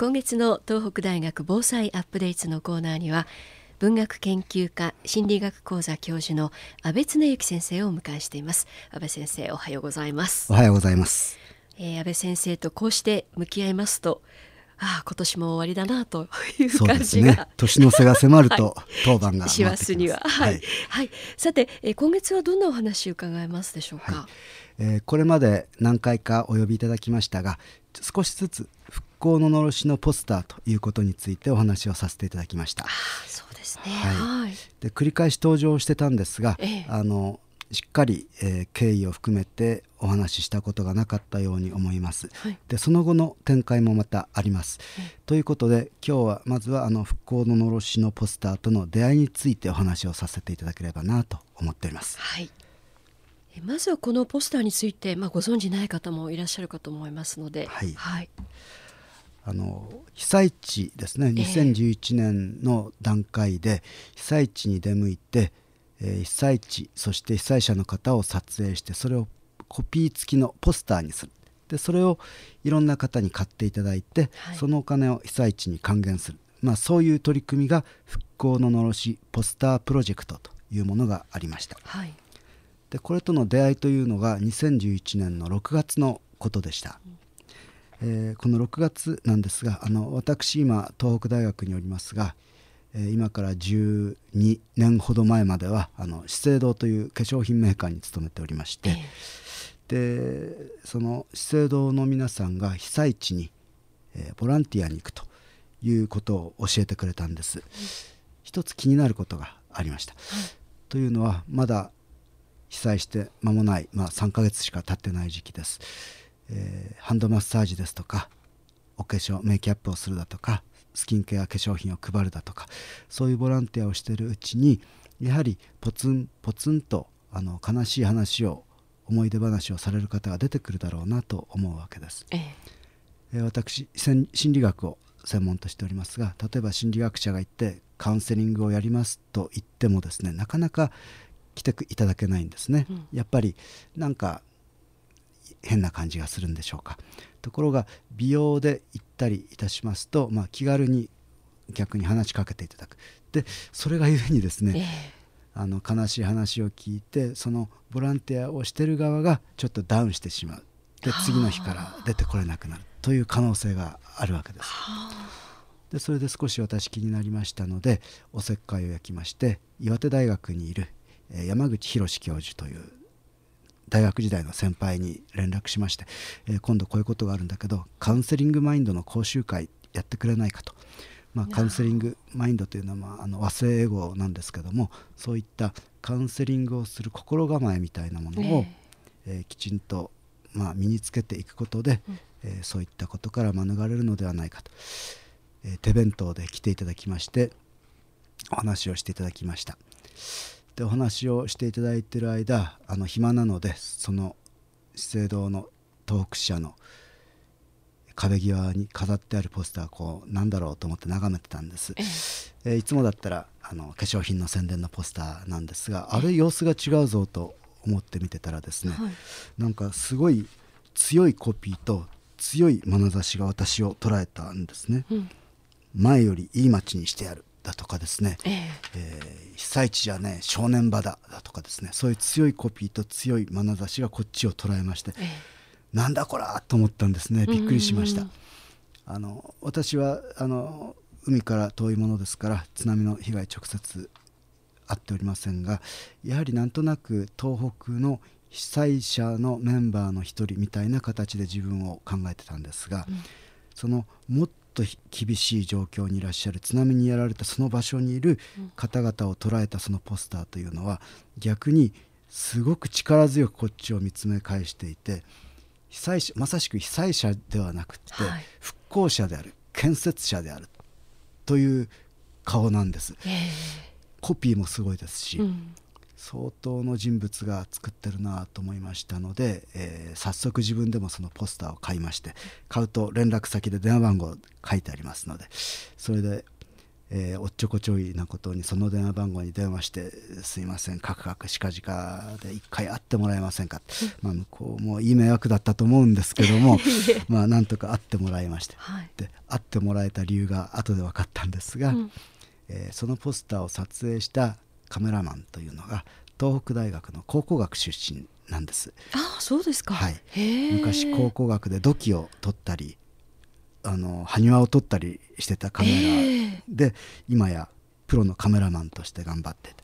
今月の東北大学防災アップデートのコーナーには文学研究家心理学講座教授の安倍恒之先生をお迎えしています。安倍先生おはようございます。おはようございます、えー、安倍先生とこうして向き合いますとああ今年も終わりだなという感じが、ね、年の瀬が迫ると、はい、当番がしますには。はい、はい、さて、えー、今月はどんなお話伺えますでしょうか、はい、えー、これまで何回かお呼びいただきましたが少しずつ復興ののろしのポスターということについてお話をさせていただきました。あそうですね、はい、で繰り返し登場してたんですが、ええ、あのしっかり、えー、経緯を含めてお話ししたことがなかったように思います。はい、でその後の展開もまたあります。ということで今日はまずはあの復興ののろしのポスターとの出会いについてお話をさせていただければなと思っております。はいまずはこのポスターについて、まあ、ご存じない方もいらっしゃるかと思いますので、はい、はい、あの被災地ですね。2011年の段階で被災地に出向いて、えー、被災地そして被災者の方を撮影してそれをコピー付きのポスターにする。でそれをいろんな方に買っていただいて、はい、そのお金を被災地に還元する、まあ、そういう取り組みが復興ののろしポスタープロジェクトというものがありました、はい、でこれとの出会いというのが2011年の6月のことでした、うん、えー、この6月なんですがあの私今東北大学におりますがえ今から12年ほど前まではあの資生堂という化粧品メーカーに勤めておりまして、でその資生堂の皆さんが被災地に、えー、ボランティアに行くということを教えてくれたんです。一つ気になることがありました。というのはまだ被災して間もない、まあ、3ヶ月しか経ってない時期です、えー、ハンドマッサージですとかお化粧メイキャップをするだとかスキンケア化粧品を配るだとかそういうボランティアをしているうちにやはりポツンポツンとあの悲しい話を思い出話をされる方が出てくるだろうなと思うわけです。ええ、私心理学を専門としておりますが例えば心理学者が言ってカウンセリングをやりますと言ってもですねなかなか来ていただけないんですね。うん、やっぱりなんか変な感じがするんでしょうか。ところが美容で行ったりいたしますと、まあ、気軽に逆に話しかけていただく。でそれがゆえにですね、えー、あの悲しい話を聞いてそのボランティアをしてる側がちょっとダウンしてしまう。で次の日から出てこれなくなる。という可能性があるわけです。でそれで少し私気になりましたのでおせっかいを焼きまして岩手大学にいる山口博教授という大学時代の先輩に連絡しまして、えー、今度こういうことがあるんだけどカウンセリングマインドの講習会やってくれないかと。まあ、カウンセリングマインドというのは、まあ、あの和製英語なんですけどもそういったカウンセリングをする心構えみたいなものを、えー、えー、きちんと、まあ、身につけていくことで、うん、えー、そういったことから免れるのではないかと、え手弁当で来ていただきましてお話をしていただきました。でお話をしていただいている間あの暇なのでその資生堂の東北支社の壁際に飾ってあるポスターこうなんだろうと思って眺めてたんです、えー、いつもだったらあの化粧品の宣伝のポスターなんですがあれ様子が違うぞと思って見てたらですね、はい、なんかすごい強いコピーと強い眼差しが私を捉えたんですね、うん、前よりいい街にしてやるだとかですね、えー、えー、被災地じゃね正念場だだとかですねそういう強いコピーと強い眼差しがこっちを捉えまして、えー、なんだこらと思ったんですねびっくりしました。あの私はあの海から遠いものですから津波の被害直接あっておりませんがやはりなんとなく東北の被災者のメンバーの一人みたいな形で自分を考えてたんですが、うん、そのもっと厳しい状況にいらっしゃる津波にやられたその場所にいる方々を捉えたそのポスターというのは逆にすごく力強くこっちを見つめ返していて被災者まさしく被災者ではなくて、復興者である建設者であるという顔なんです。コピーもすごいですし、うん、相当の人物が作ってるなと思いましたので、えー、早速自分でもそのポスターを買いまして買うと連絡先で電話番号書いてありますのでそれで、えー、おっちょこちょいなことにその電話番号に電話して「すいませんカクカクしかじかで一回会ってもらえませんか」まあ、向こうもいい迷惑だったと思うんですけども まあなんとか会ってもらいまして、はい、で会ってもらえた理由が後で分かったんですが、うん、えー、そのポスターを撮影したカメラマンというのが東北大学の考古学出身なんです。あそうですか、はい、昔考古学で土器を取ったりあの埴輪を撮ったりしてたカメラ。で、今やプロのカメラマンとして頑張って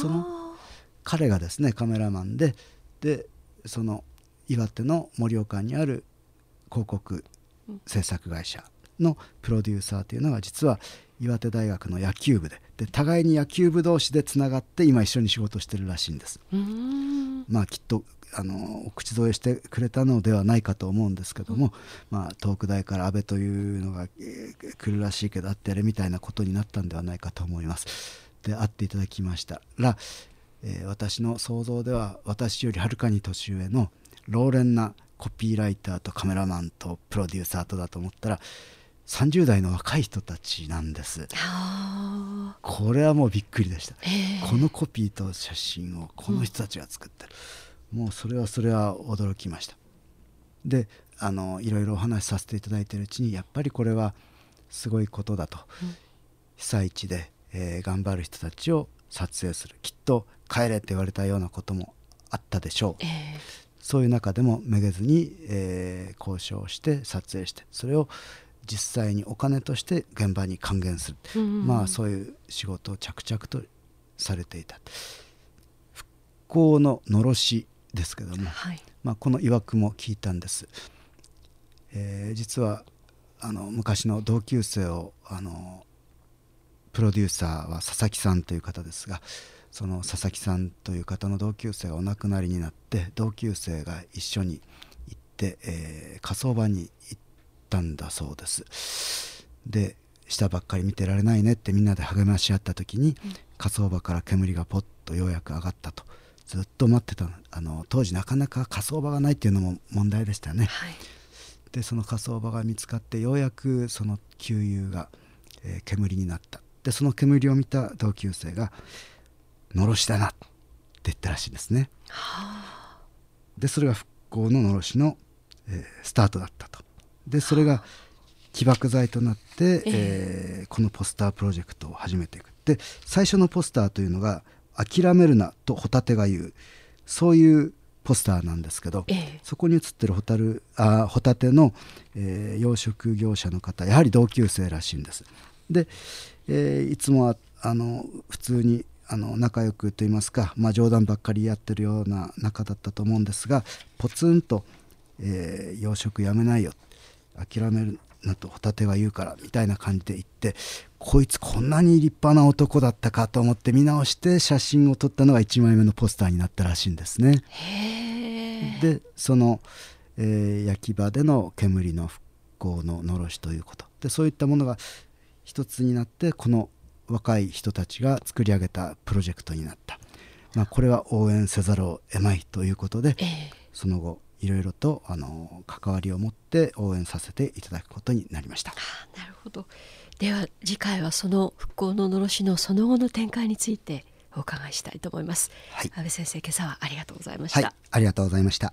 その彼がですねカメラマンででその岩手の盛岡にある広告制作会社のプロデューサーというのが実は岩手大学の野球部でで互いに野球部同士でつながって今一緒に仕事してるらしいんです。まあきっとあのお口添えしてくれたのではないかと思うんですけども、まあ、東北大から安倍というのが、えー、来るらしいけど会ってやれみたいなことになったんではないかと思います。で会っていただきましたら、えー、私の想像では私よりはるかに年上の老練なコピーライターとカメラマンとプロデューサーとだと思ったら30代の若い人たちなんです。これはもうびっくりでした、えー、このコピーと写真をこの人たちが作ってる、うん、もうそれはそれは驚きました。であのいろいろお話しさせていただいているうちにやっぱりこれはすごいことだと、うん、被災地で、えー、頑張る人たちを撮影する。きっと帰れって言われたようなこともあったでしょう、えー、そういう中でもめげずに、えー、交渉して撮影してそれを実際にお金として現場に還元する、うん、まあそういう仕事を着々とされていた復興ののろしですけども、はい、まあ、この曰くも聞いたんです、えー、実はあの昔の同級生をあのプロデューサーは佐々木さんという方ですがその佐々木さんという方の同級生がお亡くなりになって同級生が一緒に行って、えー、火葬場に行ったんだそうです。で下ばっかり見てられないねってみんなで励まし合った時に、うん、火葬場から煙がポッとようやく上がったと。ずっと待ってたあの当時なかなか火葬場がないっていうのも問題でしたね、はい、でその火葬場が見つかってようやくその給油が、えー、煙になった。でその煙を見た同級生が「のろしだな」って言ったらしいんですね、はあ、でそれが復興ののろしの、えー、スタートだったとでそれが起爆剤となって、えー、このポスタープロジェクトを始めていく。で最初のポスターというのが「諦めるな」とホタテが言うそういうポスターなんですけど、えー、そこに写ってるホタルあホタテの、えー、養殖業者の方やはり同級生らしいんです。で、えー、いつもはあの普通にあの仲良くと言いますか、まあ、冗談ばっかりやってるような仲だったと思うんですがポツンと、えー「養殖やめないよ」諦めるなとホタテは言うからみたいな感じで言ってこいつこんなに立派な男だったかと思って見直して写真を撮ったのが1枚目のポスターになったらしいんですね。でその、えー、焼き場での煙の復興ののろしということ。でそういったものが一つになってこの若い人たちが作り上げたプロジェクトになった、まあ、これは応援せざるを得まいということで、その後いろいろとあの関わりを持って応援させていただくことになりました。なるほどでは次回はその復興ののろしのその後の展開についてお伺いしたいと思います。はい、安倍先生今朝はありがとうございました、はい、ありがとうございました。